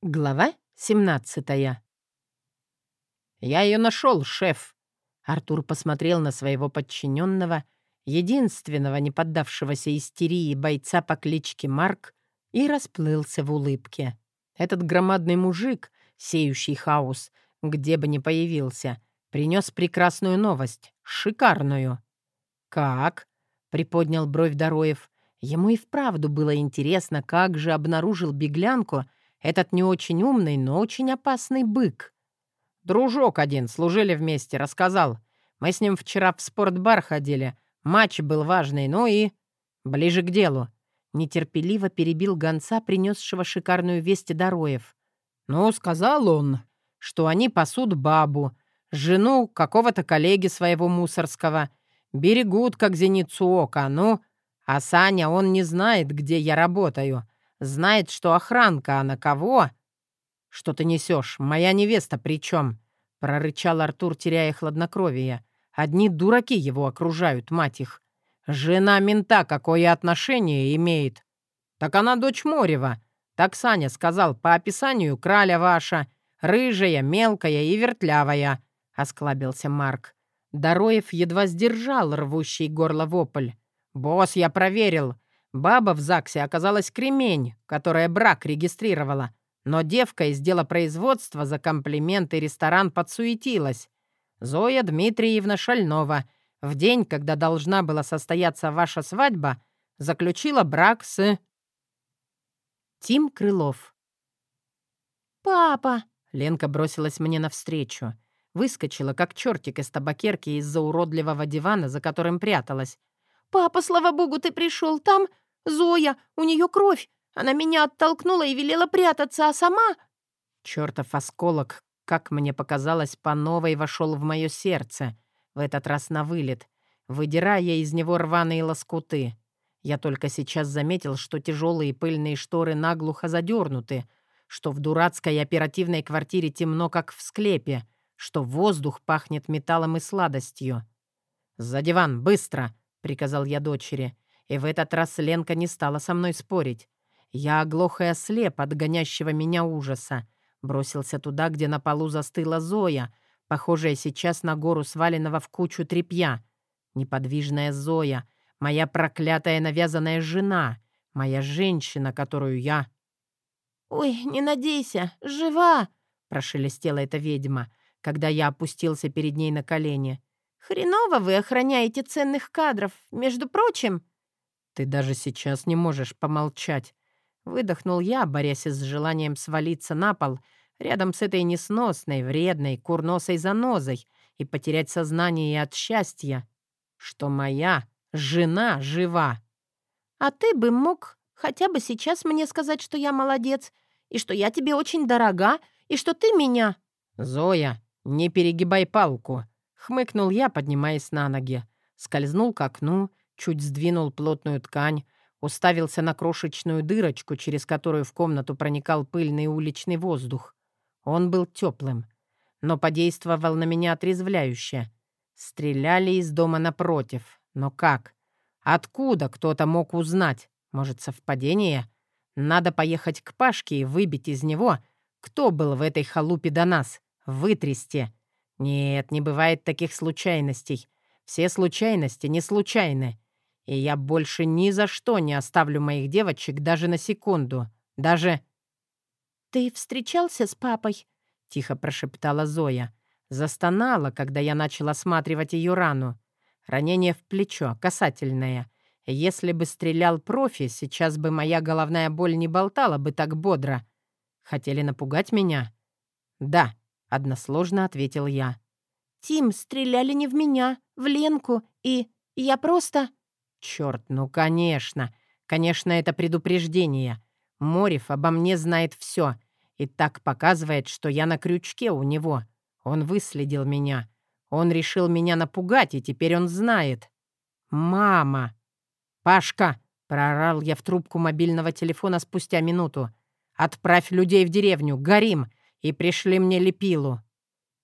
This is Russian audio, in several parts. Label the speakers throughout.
Speaker 1: Глава 17 «Я ее нашел, шеф!» Артур посмотрел на своего подчиненного, единственного не поддавшегося истерии бойца по кличке Марк, и расплылся в улыбке. Этот громадный мужик, сеющий хаос, где бы ни появился, принес прекрасную новость, шикарную. «Как?» — приподнял бровь Дороев. Ему и вправду было интересно, как же обнаружил беглянку — этот не очень умный, но очень опасный бык. Дружок один, служили вместе, рассказал. Мы с ним вчера в спортбар ходили. Матч был важный, ну и... Ближе к делу. Нетерпеливо перебил гонца, принесшего шикарную весть Дороев. Ну, сказал он, что они пасут бабу, жену какого-то коллеги своего мусорского. Берегут, как зеницу ока, ну... А Саня, он не знает, где я работаю. Знает, что охранка, а на кого? Что ты несешь? Моя невеста при чем? Прорычал Артур, теряя хладнокровие. Одни дураки его окружают, мать их. Жена мента какое отношение имеет? Так она дочь Морева. Так Саня сказал, по описанию краля ваша. Рыжая, мелкая и вертлявая, — осклабился Марк. Дороев едва сдержал рвущий горло вопль. «Босс, я проверил. Баба в ЗАГСе оказалась кремень, которая брак регистрировала. Но девка из дела производства за комплименты ресторан подсуетилась. Зоя Дмитриевна Шальнова в день, когда должна была состояться ваша свадьба, заключила брак с... Тим Крылов.
Speaker 2: «Папа!»
Speaker 1: — Ленка бросилась мне навстречу. Выскочила, как чертик из табакерки из-за уродливого дивана, за которым пряталась.
Speaker 2: «Папа, слава богу, ты пришел. Там Зоя, у нее кровь. Она меня оттолкнула и велела прятаться, а сама...»
Speaker 1: Чертов осколок, как мне показалось, по новой вошел в мое сердце, в этот раз на вылет, выдирая из него рваные лоскуты. Я только сейчас заметил, что тяжелые пыльные шторы наглухо задернуты, что в дурацкой оперативной квартире темно, как в склепе, что воздух пахнет металлом и сладостью. «За диван, быстро!» — приказал я дочери. И в этот раз Ленка не стала со мной спорить. Я оглох и ослеп от гонящего меня ужаса. Бросился туда, где на полу застыла Зоя, похожая сейчас на гору сваленного в кучу тряпья. Неподвижная Зоя, моя проклятая навязанная жена, моя женщина, которую я...
Speaker 2: «Ой, не надейся, жива!»
Speaker 1: — прошелестела эта ведьма, когда я опустился перед ней на колени.
Speaker 2: «Хреново вы охраняете ценных кадров. Между прочим...»
Speaker 1: «Ты даже сейчас не можешь помолчать». Выдохнул я, борясь с желанием свалиться на пол рядом с этой несносной, вредной, курносой занозой и потерять сознание от счастья, что моя жена жива.
Speaker 2: «А ты бы мог хотя бы сейчас мне сказать, что я молодец, и что я тебе очень дорога, и что ты меня...»
Speaker 1: «Зоя, не перегибай палку», — хмыкнул я, поднимаясь на ноги. Скользнул к окну, чуть сдвинул плотную ткань, уставился на крошечную дырочку, через которую в комнату проникал пыльный уличный воздух. Он был теплым, но подействовал на меня отрезвляюще. Стреляли из дома напротив. Но как? Откуда кто-то мог узнать? Может, совпадение? Надо поехать к Пашке и выбить из него, кто был в этой халупе до нас, вытрясти. Нет, не бывает таких случайностей. Все случайности не случайны. И я больше ни за что не оставлю моих девочек даже на секунду. Даже...
Speaker 2: «Ты встречался с папой?» — тихо прошептала Зоя.
Speaker 1: Застонала, когда я начал осматривать ее рану. Ранение в плечо, касательное. Если бы стрелял профи, сейчас бы моя головная боль не болтала бы так бодро. Хотели напугать меня? «Да», — односложно ответил я.
Speaker 2: «Тим, стреляли не в меня, в Ленку, и я просто...»
Speaker 1: Черт, ну конечно. Конечно, это предупреждение. Морев обо мне знает все и так показывает, что я на крючке у него. Он выследил меня. Он решил меня напугать, и теперь он знает. «Мама!» «Пашка!» — проорал я в трубку мобильного телефона спустя минуту. «Отправь людей в деревню, горим, и пришли мне лепилу».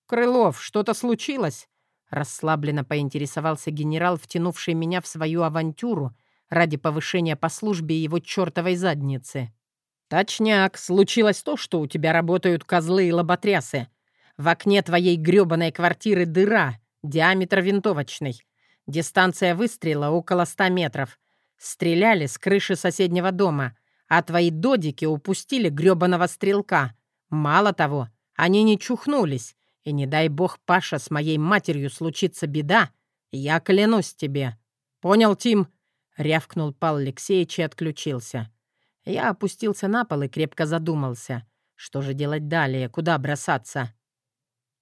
Speaker 1: «Крылов, что-то случилось?» Расслабленно поинтересовался генерал, втянувший меня в свою авантюру ради повышения по службе его чертовой задницы. «Точняк, случилось то, что у тебя работают козлы и лоботрясы. В окне твоей грёбаной квартиры дыра, диаметр винтовочный. Дистанция выстрела около ста метров. Стреляли с крыши соседнего дома, а твои додики упустили грёбаного стрелка. Мало того, они не чухнулись, и не дай бог, Паша, с моей матерью случится беда, я клянусь тебе. Понял, Тим?» — рявкнул Пал Алексеевич и отключился. Я опустился на пол и крепко задумался. Что же делать далее? Куда бросаться?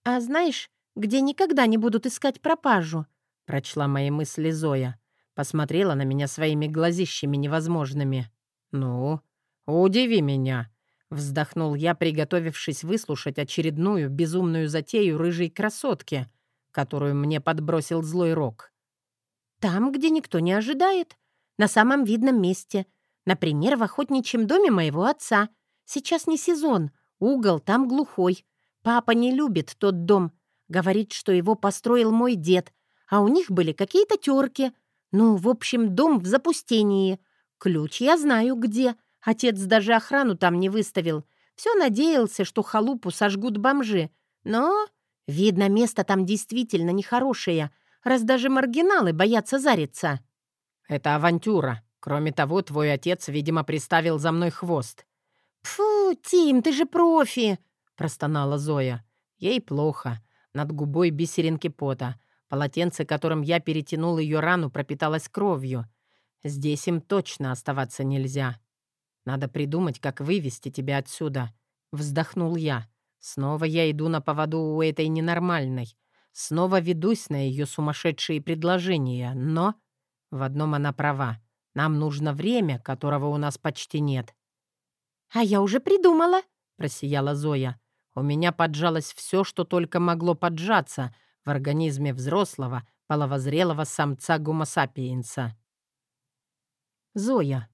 Speaker 2: «А знаешь, где никогда не будут искать пропажу?»
Speaker 1: — прочла мои мысли Зоя. Посмотрела на меня своими глазищами невозможными. «Ну, удиви меня!» — вздохнул я, приготовившись выслушать очередную безумную затею рыжей красотки, которую мне подбросил злой рок.
Speaker 2: «Там, где никто не ожидает. На самом видном месте. Например, в охотничьем доме моего отца. Сейчас не сезон, угол там глухой. Папа не любит тот дом. Говорит, что его построил мой дед, а у них были какие-то терки. Ну, в общем, дом в запустении. Ключ я знаю где. Отец даже охрану там не выставил. Все надеялся, что халупу сожгут бомжи. Но, видно, место там действительно нехорошее, раз даже маргиналы боятся зариться.
Speaker 1: «Это авантюра», Кроме того, твой отец, видимо, приставил за мной хвост».
Speaker 2: «Фу, Тим, ты же профи!»
Speaker 1: — простонала Зоя. Ей плохо. Над губой бисеринки пота. Полотенце, которым я перетянул ее рану, пропиталось кровью. Здесь им точно оставаться нельзя. Надо придумать, как вывести тебя отсюда. Вздохнул я. Снова я иду на поводу у этой ненормальной. Снова ведусь на ее сумасшедшие предложения, но... В одном она права. Нам нужно время, которого у нас почти нет».
Speaker 2: «А я уже придумала», —
Speaker 1: просияла Зоя. «У меня поджалось все, что только могло поджаться в организме взрослого, половозрелого самца гумосапиенса». Зоя.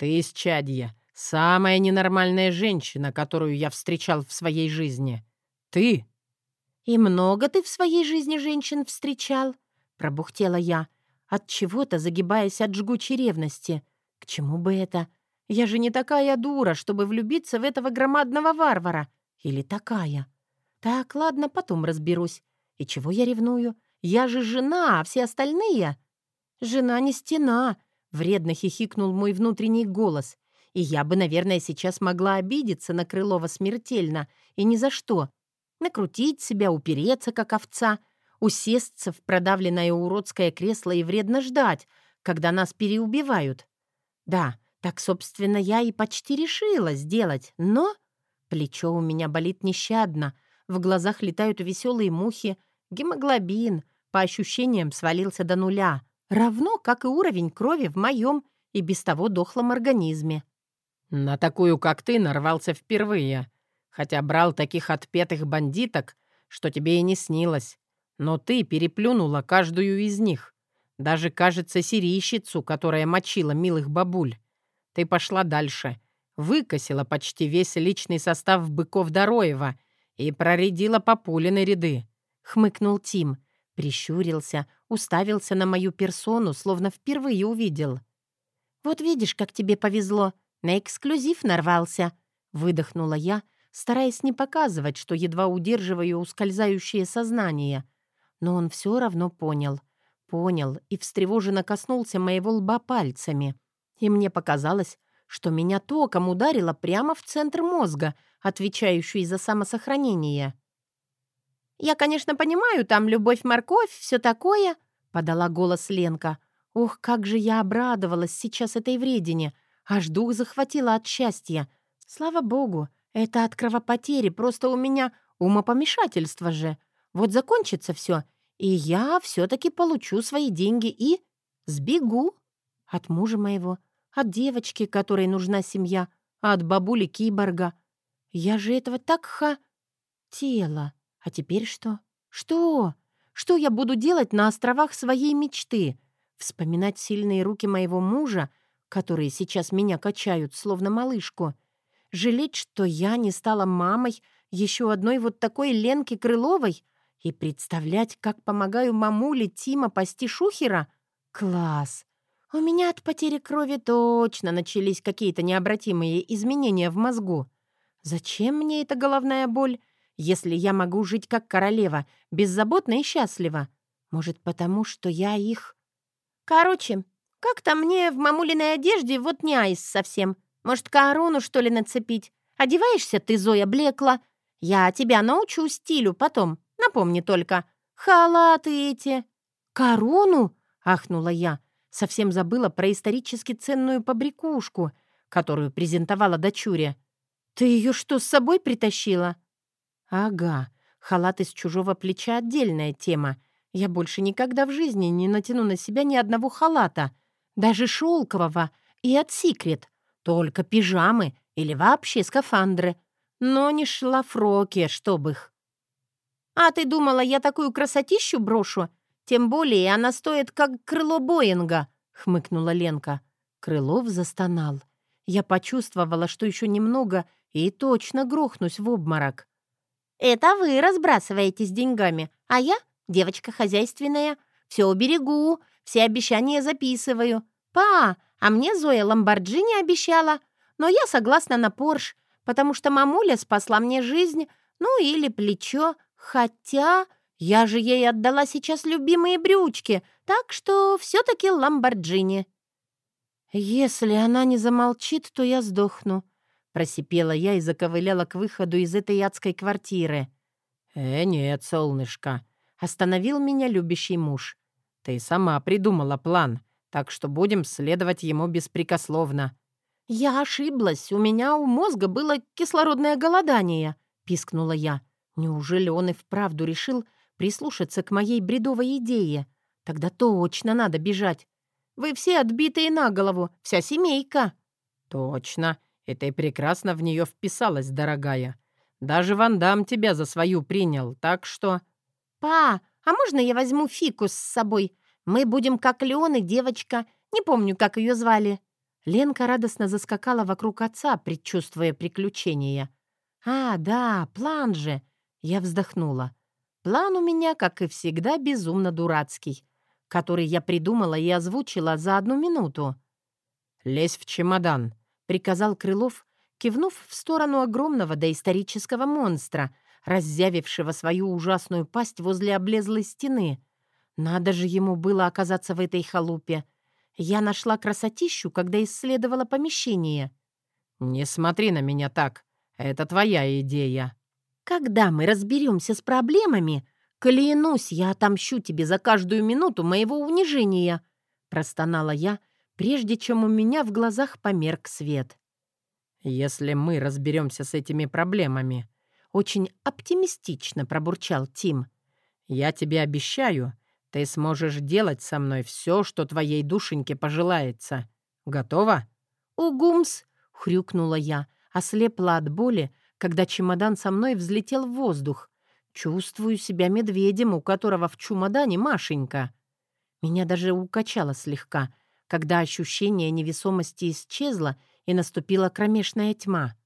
Speaker 1: «Ты из Чадья. Самая ненормальная женщина, которую я встречал в своей жизни. Ты!»
Speaker 2: «И много ты в своей жизни женщин встречал?» — пробухтела я. От чего-то загибаясь от жгучей ревности. К чему бы это? Я же не такая дура, чтобы влюбиться в этого громадного варвара. Или такая? Так, ладно, потом разберусь. И чего я ревную? Я же жена, а все остальные... Жена не стена, вредно хихикнул мой внутренний голос. И я бы, наверное, сейчас могла обидеться на Крылова смертельно. И ни за что. Накрутить себя, упереться, как овца — усесться в продавленное уродское кресло и вредно ждать, когда нас переубивают. Да, так, собственно, я и почти решила сделать, но... Плечо у меня болит нещадно, в глазах летают веселые мухи, гемоглобин, по ощущениям, свалился до нуля, равно как и уровень крови в моем и без того дохлом организме.
Speaker 1: «На такую, как ты, нарвался впервые, хотя брал таких отпетых бандиток, что тебе и не снилось. Но ты переплюнула каждую из них. Даже, кажется, сирийщицу, которая мочила милых бабуль. Ты пошла дальше. Выкосила почти весь личный состав быков Дороева и проредила по пулиной ряды.
Speaker 2: Хмыкнул Тим. Прищурился, уставился на мою персону, словно впервые увидел. «Вот видишь, как тебе повезло. На эксклюзив нарвался», — выдохнула я, стараясь не показывать, что едва удерживаю ускользающее сознание — но он все равно понял. Понял и встревоженно коснулся моего лба пальцами. И мне показалось, что меня током ударило прямо в центр мозга, отвечающий за самосохранение. «Я, конечно, понимаю, там любовь-морковь, все такое», — подала голос Ленка. «Ох, как же я обрадовалась сейчас этой вредине! Аж дух захватила от счастья. Слава богу, это от кровопотери, просто у меня умопомешательство же. Вот закончится все, и я все-таки получу свои деньги и сбегу от мужа моего, от девочки, которой нужна семья, от бабули киборга. Я же этого так ха... Тело. А теперь что? Что? Что я буду делать на островах своей мечты? Вспоминать сильные руки моего мужа, которые сейчас меня качают, словно малышку. Жалеть, что я не стала мамой еще одной вот такой Ленки Крыловой, и представлять, как помогаю мамуле Тима пасти шухера? Класс! У меня от потери крови точно начались какие-то необратимые изменения в мозгу. Зачем мне эта головная боль, если я могу жить как королева, беззаботно и счастливо? Может, потому что я их... Короче, как-то мне в мамулиной одежде вот не айс совсем. Может, корону, что ли, нацепить? Одеваешься ты, Зоя, блекла. Я тебя научу стилю потом. Напомни только. Халаты эти. Корону? Ахнула я. Совсем забыла про исторически ценную побрякушку, которую презентовала дочуре. «Ты ее что, с собой притащила?» «Ага, халат из чужого плеча — отдельная тема. Я больше никогда в жизни не натяну на себя ни одного халата, даже шелкового и от секрет, только пижамы или вообще скафандры, но не шлафроки, чтоб их». «А ты думала, я такую красотищу брошу? Тем более она стоит, как крыло Боинга», — хмыкнула Ленка. Крылов застонал. Я почувствовала, что еще немного и точно грохнусь в обморок. «Это вы разбрасываетесь деньгами, а я девочка хозяйственная. Все уберегу, все обещания записываю. Па, а мне Зоя Ламборджини обещала, но я согласна на Порш, потому что мамуля спасла мне жизнь, ну или плечо, хотя я же ей отдала сейчас любимые брючки, так что все-таки Ламборджини». «Если она не замолчит, то я сдохну», — просипела я и заковыляла к выходу из этой адской квартиры.
Speaker 1: «Э, нет, солнышко», — остановил меня любящий муж. «Ты сама придумала план, так что будем следовать ему беспрекословно».
Speaker 2: «Я ошиблась, у меня у мозга было кислородное голодание», — пискнула я. «Неужели он и вправду решил, прислушаться к моей бредовой идее. Тогда точно надо бежать. Вы все отбитые на голову, вся семейка».
Speaker 1: «Точно. И ты прекрасно в нее вписалась, дорогая. Даже Вандам тебя за свою принял, так что...»
Speaker 2: «Па, а можно я возьму Фикус с собой? Мы будем как Леон и девочка. Не помню, как ее звали».
Speaker 1: Ленка радостно заскакала вокруг отца, предчувствуя приключения. «А, да, план же!» Я вздохнула. План у меня, как и всегда, безумно дурацкий, который я придумала и озвучила за одну минуту. «Лезь в чемодан», — приказал Крылов, кивнув в сторону огромного доисторического монстра, раззявившего свою ужасную пасть возле облезлой стены. Надо же ему было оказаться в этой халупе. Я нашла красотищу, когда исследовала помещение. «Не смотри на меня так. Это твоя идея»,
Speaker 2: когда мы разберемся с проблемами, клянусь, я отомщу тебе за каждую минуту моего унижения», — простонала я, прежде чем у меня в глазах померк свет.
Speaker 1: «Если мы разберемся с этими проблемами», — очень оптимистично пробурчал Тим, «я тебе обещаю, ты сможешь делать со мной все, что твоей душеньке пожелается. Готова?»
Speaker 2: «Угумс!» — хрюкнула я, ослепла от боли, когда чемодан со мной взлетел в воздух. Чувствую себя медведем, у которого в чемодане Машенька. Меня даже укачало слегка, когда ощущение невесомости исчезло и наступила кромешная тьма.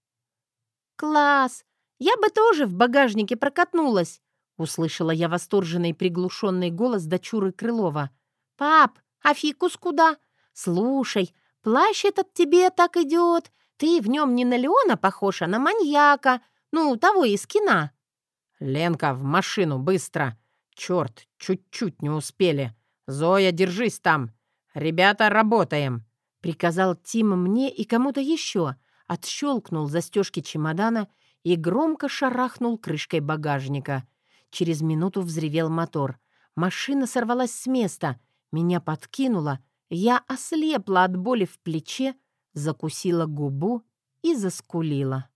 Speaker 2: «Класс! Я бы тоже в багажнике прокатнулась!» — услышала я восторженный приглушенный голос дочуры Крылова. «Пап, а фикус куда? Слушай, плащ этот тебе так идет, ты в нем не на Леона похож, а на маньяка. Ну, того из кино».
Speaker 1: «Ленка, в машину, быстро! Черт, чуть-чуть не успели. Зоя, держись там. Ребята, работаем!»
Speaker 2: Приказал Тим мне и кому-то еще, отщелкнул застежки чемодана и громко шарахнул крышкой багажника. Через минуту взревел мотор. Машина сорвалась с места. Меня подкинуло. Я ослепла от боли в плече, закусила губу и заскулила.